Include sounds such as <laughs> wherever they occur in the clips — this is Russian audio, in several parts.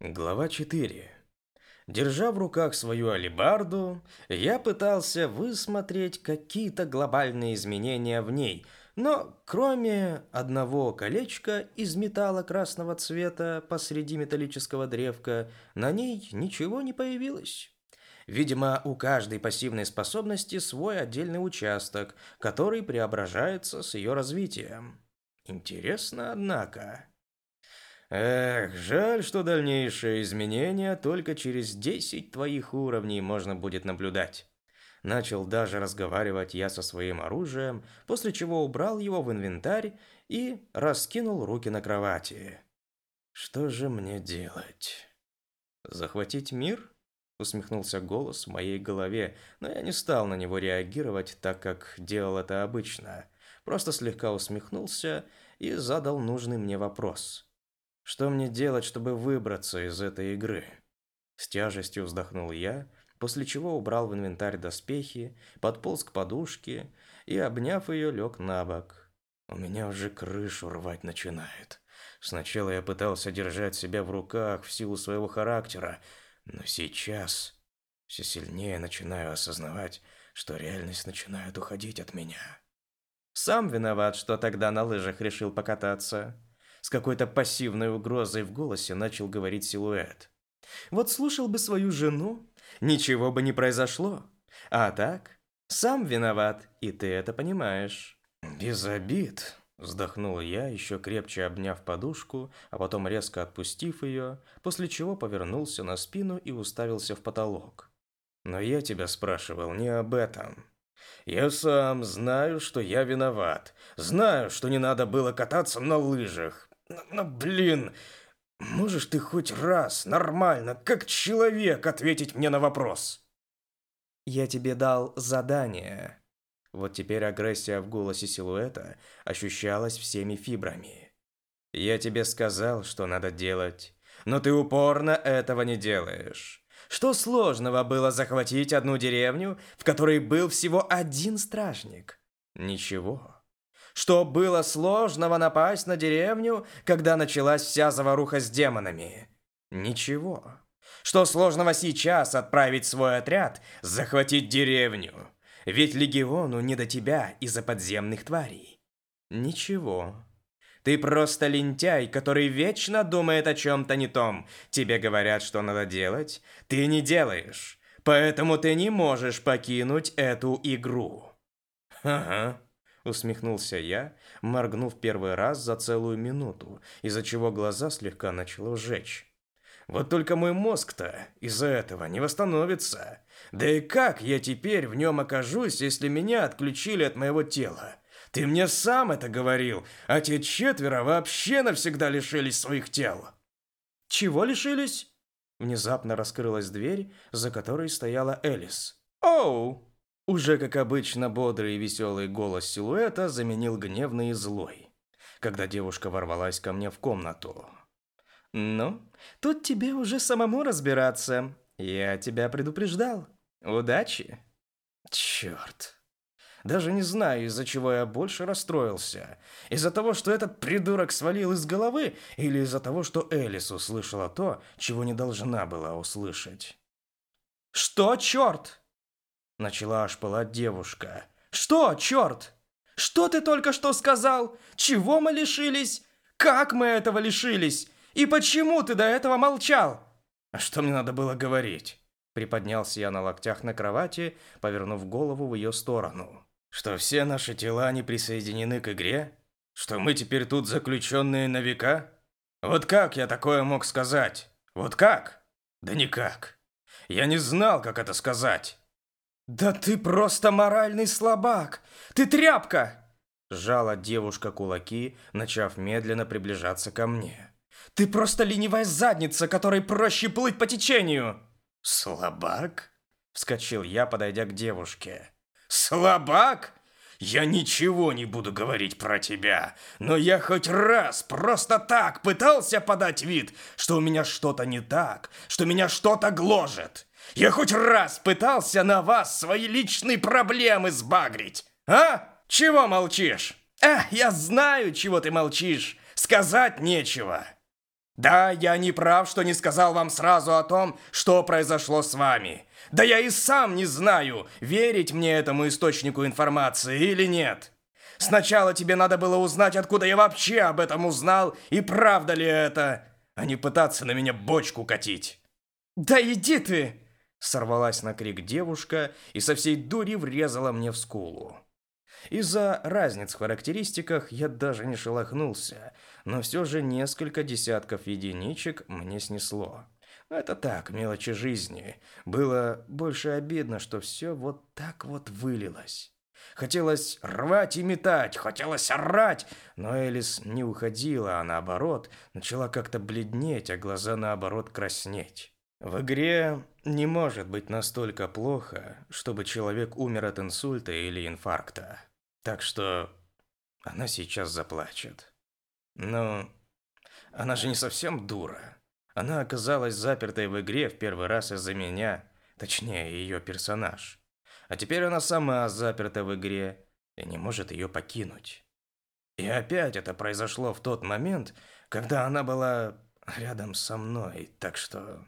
Глава 4. Держа в руках свою алебарду, я пытался высмотреть какие-то глобальные изменения в ней, но кроме одного колечка из металла красного цвета посреди металлического древка, на ней ничего не появилось. Видимо, у каждой пассивной способности свой отдельный участок, который преображается с ее развитием. Интересно, однако. Эх, жаль, что дальнейшие изменения только через 10 твоих уровней можно будет наблюдать. Начал даже разговаривать я со своим оружием, после чего убрал его в инвентарь и раскинул руки на кровати. Что же мне делать? Захватить мир? Усмехнулся голос в моей голове, но я не стал на него реагировать, так как делал это обычно. Просто слегка усмехнулся и задал нужный мне вопрос. Что мне делать, чтобы выбраться из этой игры? С тяжестью вздохнул я, после чего убрал в инвентарь доспехи, подполз к подушке и, обняв ее, лег на бок. У меня уже крышу рвать начинает. Сначала я пытался держать себя в руках в силу своего характера, но сейчас все сильнее начинаю осознавать, что реальность начинает уходить от меня. Сам виноват, что тогда на лыжах решил покататься. С какой-то пассивной угрозой в голосе начал говорить силуэт. Вот слушал бы свою жену, ничего бы не произошло. А так, сам виноват, и ты это понимаешь. Без обид, вздохнул я, еще крепче обняв подушку, а потом резко отпустив ее, после чего повернулся на спину и уставился в потолок. Но я тебя спрашивал не об этом. Я сам знаю, что я виноват. Знаю, что не надо было кататься на лыжах. Но, но, блин, можешь ты хоть раз нормально, как человек, ответить мне на вопрос? Я тебе дал задание. Вот теперь агрессия в голосе силуэта ощущалась всеми фибрами. Я тебе сказал, что надо делать, но ты упорно этого не делаешь. Что сложного было захватить одну деревню, в которой был всего один стражник? Ничего. Что было сложного напасть на деревню, когда началась вся заваруха с демонами? Ничего. Что сложного сейчас отправить свой отряд, захватить деревню? Ведь легиону не до тебя из-за подземных тварей. Ничего. Ты просто лентяй, который вечно думает о чем-то не том. Тебе говорят, что надо делать, ты не делаешь. Поэтому ты не можешь покинуть эту игру. Ага усмехнулся я, моргнув первый раз за целую минуту, из-за чего глаза слегка начало жечь. Вот только мой мозг-то из-за этого не восстановится. Да и как я теперь в нем окажусь, если меня отключили от моего тела? Ты мне сам это говорил, а те четверо вообще навсегда лишились своих тел. Чего лишились? Внезапно раскрылась дверь, за которой стояла Элис. Оу! Уже, как обычно, бодрый и веселый голос силуэта заменил гневный и злой, когда девушка ворвалась ко мне в комнату. «Ну, тут тебе уже самому разбираться. Я тебя предупреждал. Удачи!» «Черт!» Даже не знаю, из-за чего я больше расстроился. Из-за того, что этот придурок свалил из головы, или из-за того, что Элис услышала то, чего не должна была услышать. «Что, черт?» Начала аж пылать девушка. «Что, черт? Что ты только что сказал? Чего мы лишились? Как мы этого лишились? И почему ты до этого молчал?» «А что мне надо было говорить?» Приподнялся я на локтях на кровати, повернув голову в ее сторону. «Что все наши тела не присоединены к игре? Что мы теперь тут заключенные на века? Вот как я такое мог сказать? Вот как? Да никак. Я не знал, как это сказать. «Да ты просто моральный слабак! Ты тряпка!» Жала девушка кулаки, начав медленно приближаться ко мне. «Ты просто ленивая задница, которой проще плыть по течению!» «Слабак?» Вскочил я, подойдя к девушке. «Слабак? Я ничего не буду говорить про тебя, но я хоть раз просто так пытался подать вид, что у меня что-то не так, что меня что-то гложет. Я хоть раз пытался на вас свои личные проблемы сбагрить. А? Чего молчишь? А, я знаю, чего ты молчишь. Сказать нечего. Да, я не прав, что не сказал вам сразу о том, что произошло с вами. Да я и сам не знаю, верить мне этому источнику информации или нет. Сначала тебе надо было узнать, откуда я вообще об этом узнал, и правда ли это, а не пытаться на меня бочку катить. «Да иди ты!» Сорвалась на крик девушка и со всей дури врезала мне в скулу. Из-за разниц в характеристиках я даже не шелохнулся, но все же несколько десятков единичек мне снесло. Это так, мелочи жизни. Было больше обидно, что все вот так вот вылилось. Хотелось рвать и метать, хотелось орать, но Элис не уходила, а наоборот, начала как-то бледнеть, а глаза наоборот краснеть. В игре не может быть настолько плохо, чтобы человек умер от инсульта или инфаркта. Так что она сейчас заплачет. Но она же не совсем дура. Она оказалась запертой в игре в первый раз из-за меня, точнее, ее персонаж. А теперь она сама заперта в игре и не может ее покинуть. И опять это произошло в тот момент, когда она была рядом со мной, так что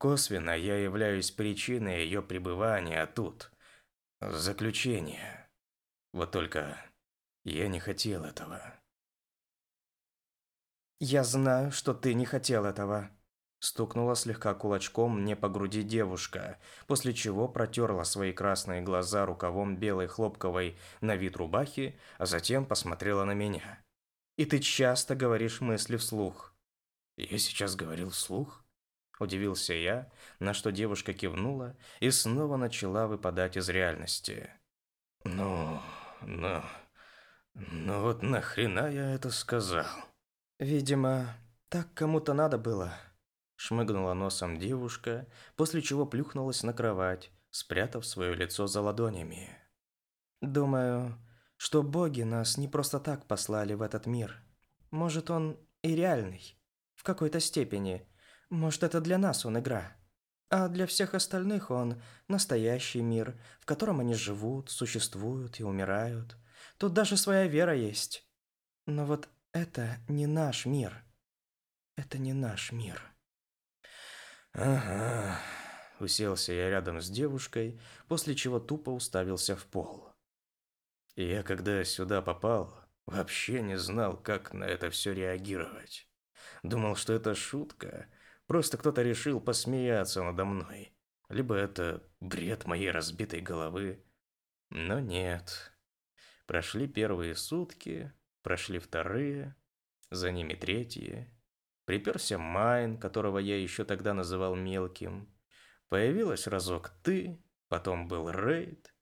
Косвенно я являюсь причиной ее пребывания тут. Заключение. Вот только я не хотел этого. «Я знаю, что ты не хотел этого», – стукнула слегка кулачком мне по груди девушка, после чего протерла свои красные глаза рукавом белой хлопковой на вид рубахи, а затем посмотрела на меня. «И ты часто говоришь мысли вслух». «Я сейчас говорил вслух?» Удивился я, на что девушка кивнула и снова начала выпадать из реальности. «Ну, ну, ну вот нахрена я это сказал?» «Видимо, так кому-то надо было», — шмыгнула носом девушка, после чего плюхнулась на кровать, спрятав свое лицо за ладонями. «Думаю, что боги нас не просто так послали в этот мир. Может, он и реальный, в какой-то степени, может, это для нас он игра. А для всех остальных он настоящий мир, в котором они живут, существуют и умирают. Тут даже своя вера есть. Но вот это не наш мир. Это не наш мир. Ага. Уселся я рядом с девушкой, после чего тупо уставился в пол. Я, когда сюда попал, вообще не знал, как на это все реагировать. Думал, что это шутка, Просто кто-то решил посмеяться надо мной. Либо это бред моей разбитой головы. Но нет. Прошли первые сутки, прошли вторые, за ними третьи. Приперся Майн, которого я еще тогда называл мелким. Появилась разок ты, потом был рейд.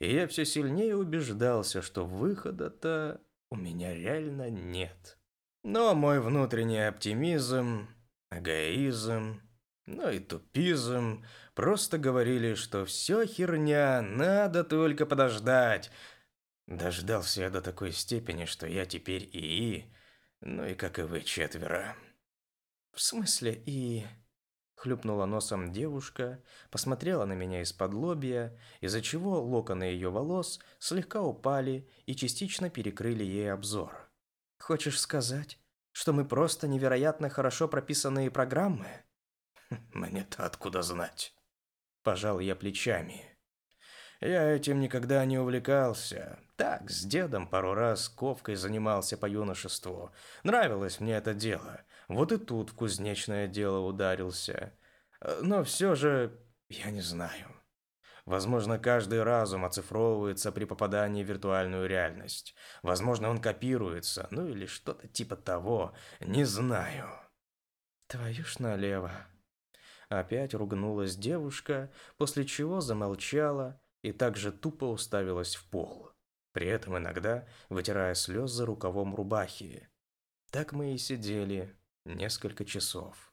И я все сильнее убеждался, что выхода-то у меня реально нет. Но мой внутренний оптимизм эгоизм, ну и тупизм. Просто говорили, что все херня, надо только подождать. Дождался я до такой степени, что я теперь ИИ, ну и как и вы четверо. В смысле ИИ? Хлюпнула носом девушка, посмотрела на меня из-под лобья, из-за чего локоны ее волос слегка упали и частично перекрыли ей обзор. «Хочешь сказать, что мы просто невероятно хорошо прописанные программы? <laughs> Мне-то откуда знать? Пожал я плечами. Я этим никогда не увлекался. Так, с дедом пару раз ковкой занимался по юношеству. Нравилось мне это дело. Вот и тут в кузнечное дело ударился. Но все же, я не знаю. Возможно, каждый разум оцифровывается при попадании в виртуальную реальность. Возможно, он копируется, ну или что-то типа того. Не знаю. Твою ж налево. Опять ругнулась девушка, после чего замолчала и также тупо уставилась в пол, при этом иногда вытирая слезы рукавом рубахи. Так мы и сидели несколько часов.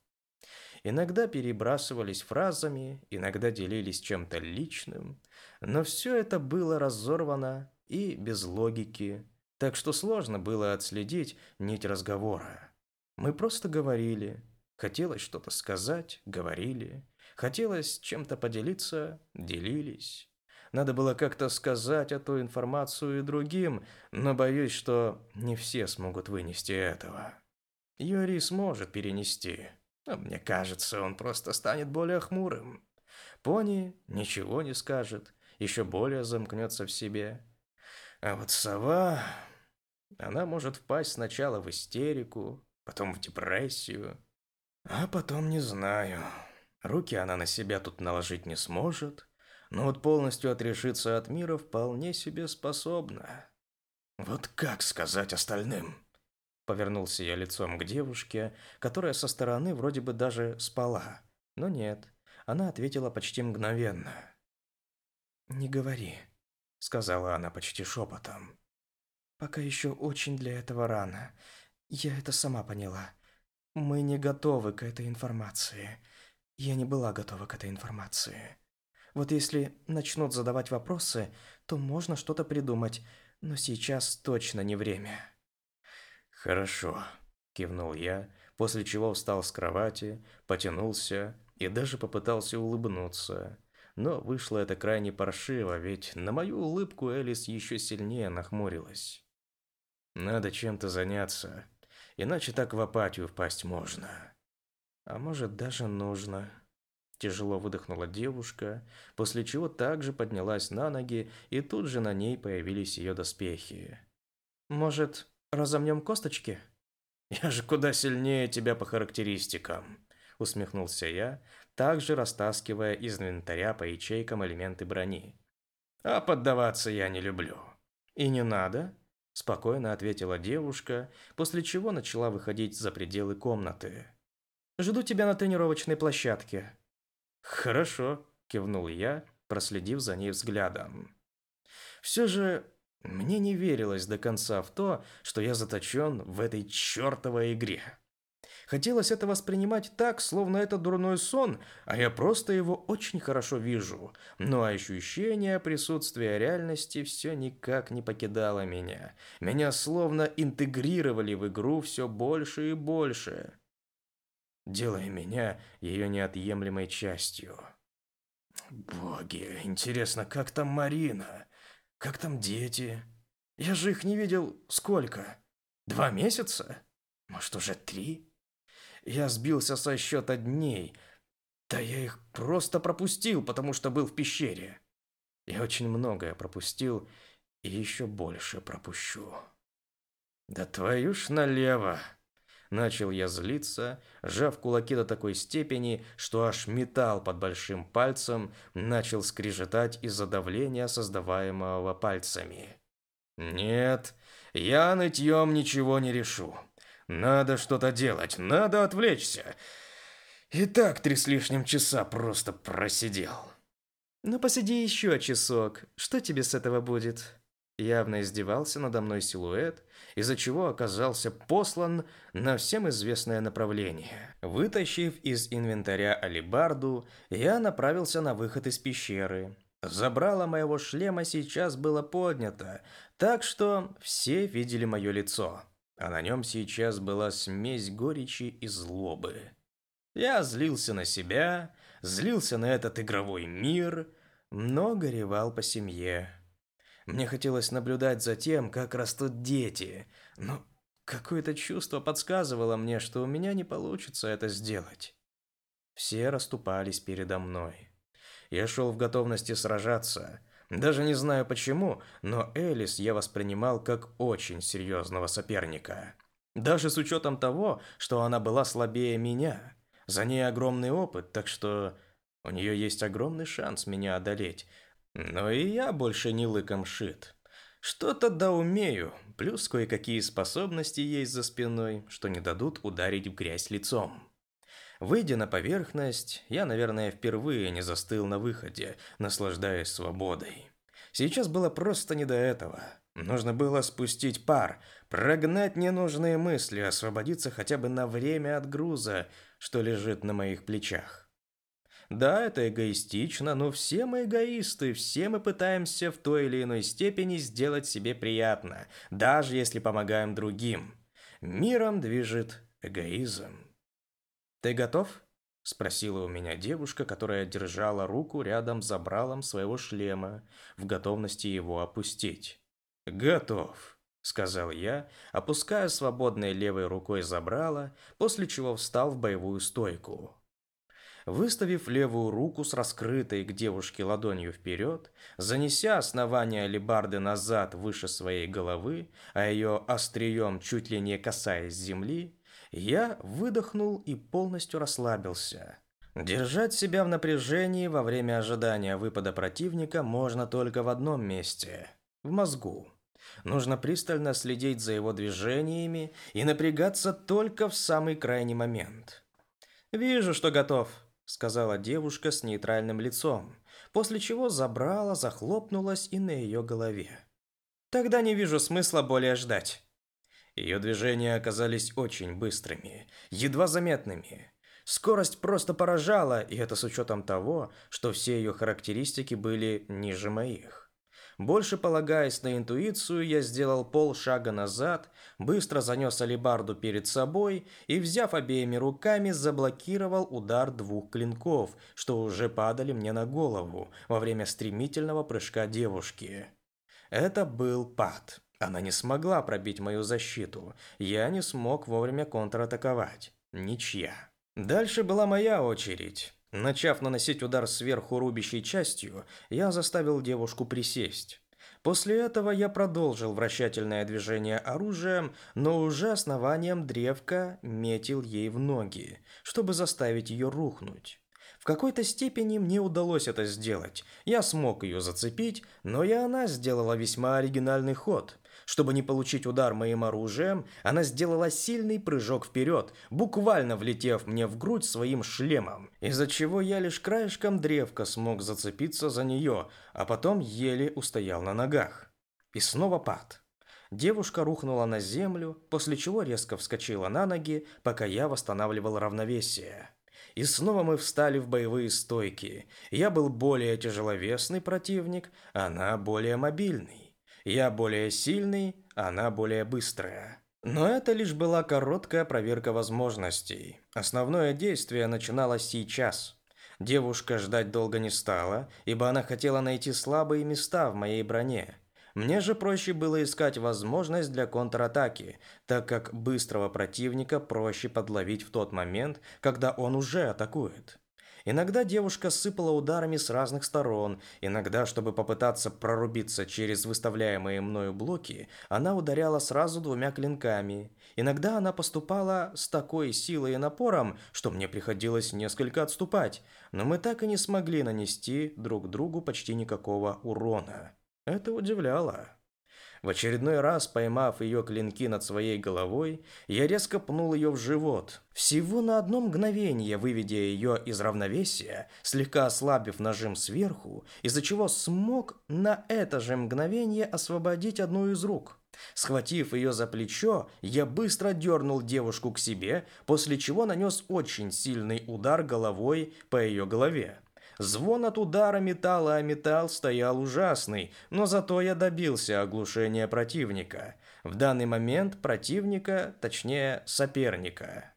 Иногда перебрасывались фразами, иногда делились чем-то личным, но все это было разорвано и без логики, так что сложно было отследить нить разговора. Мы просто говорили, хотелось что-то сказать, говорили, хотелось чем-то поделиться, делились. Надо было как-то сказать эту информацию и другим, но боюсь, что не все смогут вынести этого. Юрий сможет перенести. Но мне кажется, он просто станет более хмурым. Пони ничего не скажет, еще более замкнется в себе. А вот сова... Она может впасть сначала в истерику, потом в депрессию, а потом не знаю. Руки она на себя тут наложить не сможет, но вот полностью отрешиться от мира вполне себе способна. Вот как сказать остальным? Повернулся я лицом к девушке, которая со стороны вроде бы даже спала. Но нет, она ответила почти мгновенно. «Не говори», — сказала она почти шепотом. «Пока еще очень для этого рано. Я это сама поняла. Мы не готовы к этой информации. Я не была готова к этой информации. Вот если начнут задавать вопросы, то можно что-то придумать, но сейчас точно не время. Хорошо, кивнул я, после чего встал с кровати, потянулся и даже попытался улыбнуться. Но вышло это крайне паршиво, ведь на мою улыбку Элис еще сильнее нахмурилась. Надо чем-то заняться, иначе так в апатию впасть можно. А может, даже нужно. Тяжело выдохнула девушка, после чего также поднялась на ноги, и тут же на ней появились ее доспехи. «Может, разомнем косточки?» «Я же куда сильнее тебя по характеристикам», — усмехнулся я, также растаскивая из инвентаря по ячейкам элементы брони. «А поддаваться я не люблю». «И не надо», — спокойно ответила девушка, после чего начала выходить за пределы комнаты. «Жду тебя на тренировочной площадке», «Хорошо», – кивнул я, проследив за ней взглядом. Все же мне не верилось до конца в то, что я заточен в этой чертовой игре. Хотелось это воспринимать так, словно это дурной сон, а я просто его очень хорошо вижу. Но ощущение присутствия реальности все никак не покидало меня. Меня словно интегрировали в игру все больше и больше делая меня ее неотъемлемой частью. Боги, интересно, как там Марина? Как там дети? Я же их не видел сколько? Два месяца? Может, уже три? Я сбился со счета дней. Да я их просто пропустил, потому что был в пещере. Я очень многое пропустил и еще больше пропущу. Да твою ж налево. Начал я злиться, сжав кулаки до такой степени, что аж металл под большим пальцем начал скрежетать из-за давления, создаваемого пальцами. «Нет, я нытьем ничего не решу. Надо что-то делать, надо отвлечься. И так три с лишним часа просто просидел». «Ну посиди еще часок, что тебе с этого будет?» Явно издевался надо мной силуэт, из-за чего оказался послан на всем известное направление. Вытащив из инвентаря алибарду, я направился на выход из пещеры. Забрало моего шлема сейчас было поднято, так что все видели мое лицо, а на нем сейчас была смесь горечи и злобы. Я злился на себя, злился на этот игровой мир, но горевал по семье. Мне хотелось наблюдать за тем, как растут дети, но какое-то чувство подсказывало мне, что у меня не получится это сделать. Все расступались передо мной. Я шел в готовности сражаться. Даже не знаю почему, но Элис я воспринимал как очень серьезного соперника. Даже с учетом того, что она была слабее меня. За ней огромный опыт, так что у нее есть огромный шанс меня одолеть, но и я больше не лыком шит. Что-то да умею, плюс кое-какие способности есть за спиной, что не дадут ударить в грязь лицом. Выйдя на поверхность, я, наверное, впервые не застыл на выходе, наслаждаясь свободой. Сейчас было просто не до этого. Нужно было спустить пар, прогнать ненужные мысли, освободиться хотя бы на время от груза, что лежит на моих плечах. Да, это эгоистично, но все мы эгоисты, все мы пытаемся в той или иной степени сделать себе приятно, даже если помогаем другим. Миром движет эгоизм. «Ты готов?» – спросила у меня девушка, которая держала руку рядом с забралом своего шлема, в готовности его опустить. «Готов», – сказал я, опуская свободной левой рукой забрало, после чего встал в боевую стойку. Выставив левую руку с раскрытой к девушке ладонью вперед, занеся основание алебарды назад выше своей головы, а ее острием чуть ли не касаясь земли, я выдохнул и полностью расслабился. Держать себя в напряжении во время ожидания выпада противника можно только в одном месте – в мозгу. Нужно пристально следить за его движениями и напрягаться только в самый крайний момент. «Вижу, что готов», — сказала девушка с нейтральным лицом, после чего забрала, захлопнулась и на ее голове. «Тогда не вижу смысла более ждать». Ее движения оказались очень быстрыми, едва заметными. Скорость просто поражала, и это с учетом того, что все ее характеристики были ниже моих. Больше полагаясь на интуицию, я сделал полшага назад, быстро занес алебарду перед собой и, взяв обеими руками, заблокировал удар двух клинков, что уже падали мне на голову во время стремительного прыжка девушки. Это был пад. Она не смогла пробить мою защиту. Я не смог вовремя контратаковать. Ничья. Дальше была моя очередь. Начав наносить удар сверху рубящей частью, я заставил девушку присесть. После этого я продолжил вращательное движение оружием, но уже основанием древка метил ей в ноги, чтобы заставить ее рухнуть. В какой-то степени мне удалось это сделать. Я смог ее зацепить, но и она сделала весьма оригинальный ход. Чтобы не получить удар моим оружием, она сделала сильный прыжок вперед, буквально влетев мне в грудь своим шлемом, из-за чего я лишь краешком древка смог зацепиться за нее, а потом еле устоял на ногах. И снова пад. Девушка рухнула на землю, после чего резко вскочила на ноги, пока я восстанавливал равновесие. И снова мы встали в боевые стойки. Я был более тяжеловесный противник, она более мобильный. Я более сильный, она более быстрая. Но это лишь была короткая проверка возможностей. Основное действие начиналось сейчас. Девушка ждать долго не стала, ибо она хотела найти слабые места в моей броне. Мне же проще было искать возможность для контратаки, так как быстрого противника проще подловить в тот момент, когда он уже атакует. Иногда девушка сыпала ударами с разных сторон, иногда, чтобы попытаться прорубиться через выставляемые мною блоки, она ударяла сразу двумя клинками. Иногда она поступала с такой силой и напором, что мне приходилось несколько отступать, но мы так и не смогли нанести друг другу почти никакого урона. Это удивляло. В очередной раз, поймав ее клинки над своей головой, я резко пнул ее в живот. Всего на одно мгновение выведя ее из равновесия, слегка ослабив нажим сверху, из-за чего смог на это же мгновение освободить одну из рук. Схватив ее за плечо, я быстро дернул девушку к себе, после чего нанес очень сильный удар головой по ее голове. Звон от удара металла о металл стоял ужасный, но зато я добился оглушения противника. В данный момент противника, точнее соперника.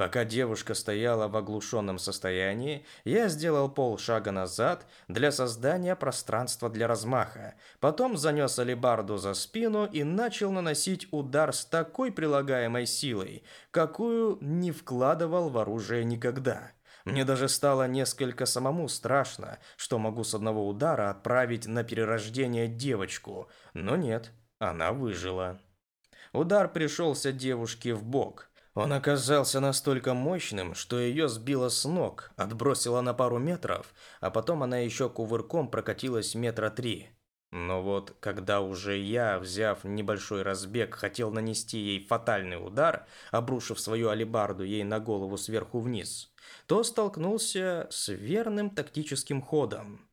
Пока девушка стояла в оглушенном состоянии, я сделал полшага назад для создания пространства для размаха. Потом занес алебарду за спину и начал наносить удар с такой прилагаемой силой, какую не вкладывал в оружие никогда. Мне даже стало несколько самому страшно, что могу с одного удара отправить на перерождение девочку, но нет, она выжила. Удар пришелся девушке в бок. Он оказался настолько мощным, что ее сбило с ног, отбросило на пару метров, а потом она еще кувырком прокатилась метра три. Но вот, когда уже я, взяв небольшой разбег, хотел нанести ей фатальный удар, обрушив свою алебарду ей на голову сверху вниз, то столкнулся с верным тактическим ходом.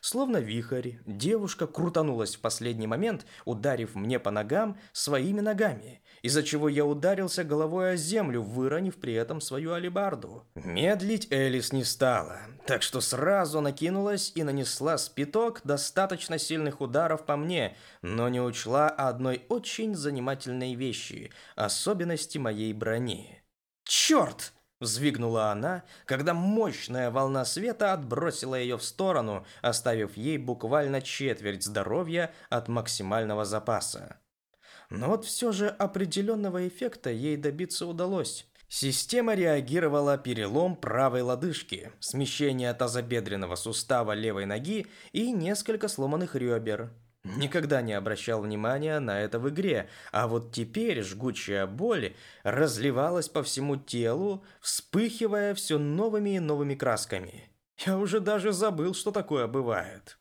Словно вихрь, девушка крутанулась в последний момент, ударив мне по ногам своими ногами, из-за чего я ударился головой о землю, выронив при этом свою алебарду. Медлить Элис не стала, так что сразу накинулась и нанесла спиток достаточно сильных ударов по мне, но не учла одной очень занимательной вещи – особенности моей брони. «Черт!» Взвигнула она, когда мощная волна света отбросила ее в сторону, оставив ей буквально четверть здоровья от максимального запаса. Но вот все же определенного эффекта ей добиться удалось. Система реагировала перелом правой лодыжки, смещение тазобедренного сустава левой ноги и несколько сломанных ребер. Никогда не обращал внимания на это в игре, а вот теперь жгучая боль разливалась по всему телу, вспыхивая все новыми и новыми красками. Я уже даже забыл, что такое бывает.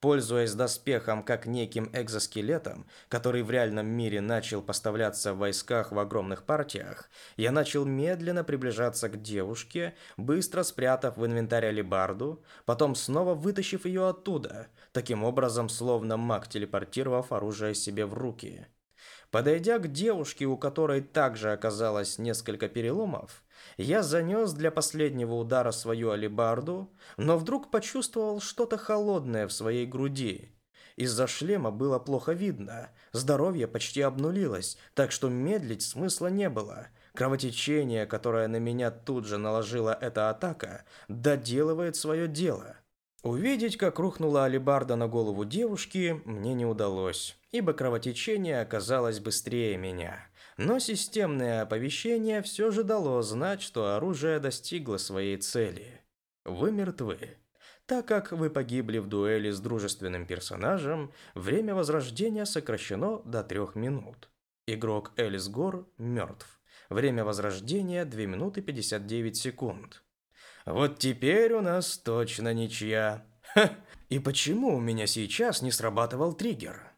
Пользуясь доспехом как неким экзоскелетом, который в реальном мире начал поставляться в войсках в огромных партиях, я начал медленно приближаться к девушке, быстро спрятав в инвентарь алебарду, потом снова вытащив ее оттуда, таким образом словно маг телепортировав оружие себе в руки. Подойдя к девушке, у которой также оказалось несколько переломов, я занес для последнего удара свою алебарду, но вдруг почувствовал что-то холодное в своей груди. Из-за шлема было плохо видно, здоровье почти обнулилось, так что медлить смысла не было. Кровотечение, которое на меня тут же наложила эта атака, доделывает свое дело. Увидеть, как рухнула алебарда на голову девушки, мне не удалось, ибо кровотечение оказалось быстрее меня. Но системное оповещение все же дало знать, что оружие достигло своей цели. Вы мертвы. Так как вы погибли в дуэли с дружественным персонажем, время возрождения сокращено до трех минут. Игрок Элис Гор мертв. Время возрождения 2 минуты 59 секунд. Вот теперь у нас точно ничья. Ха! И почему у меня сейчас не срабатывал триггер?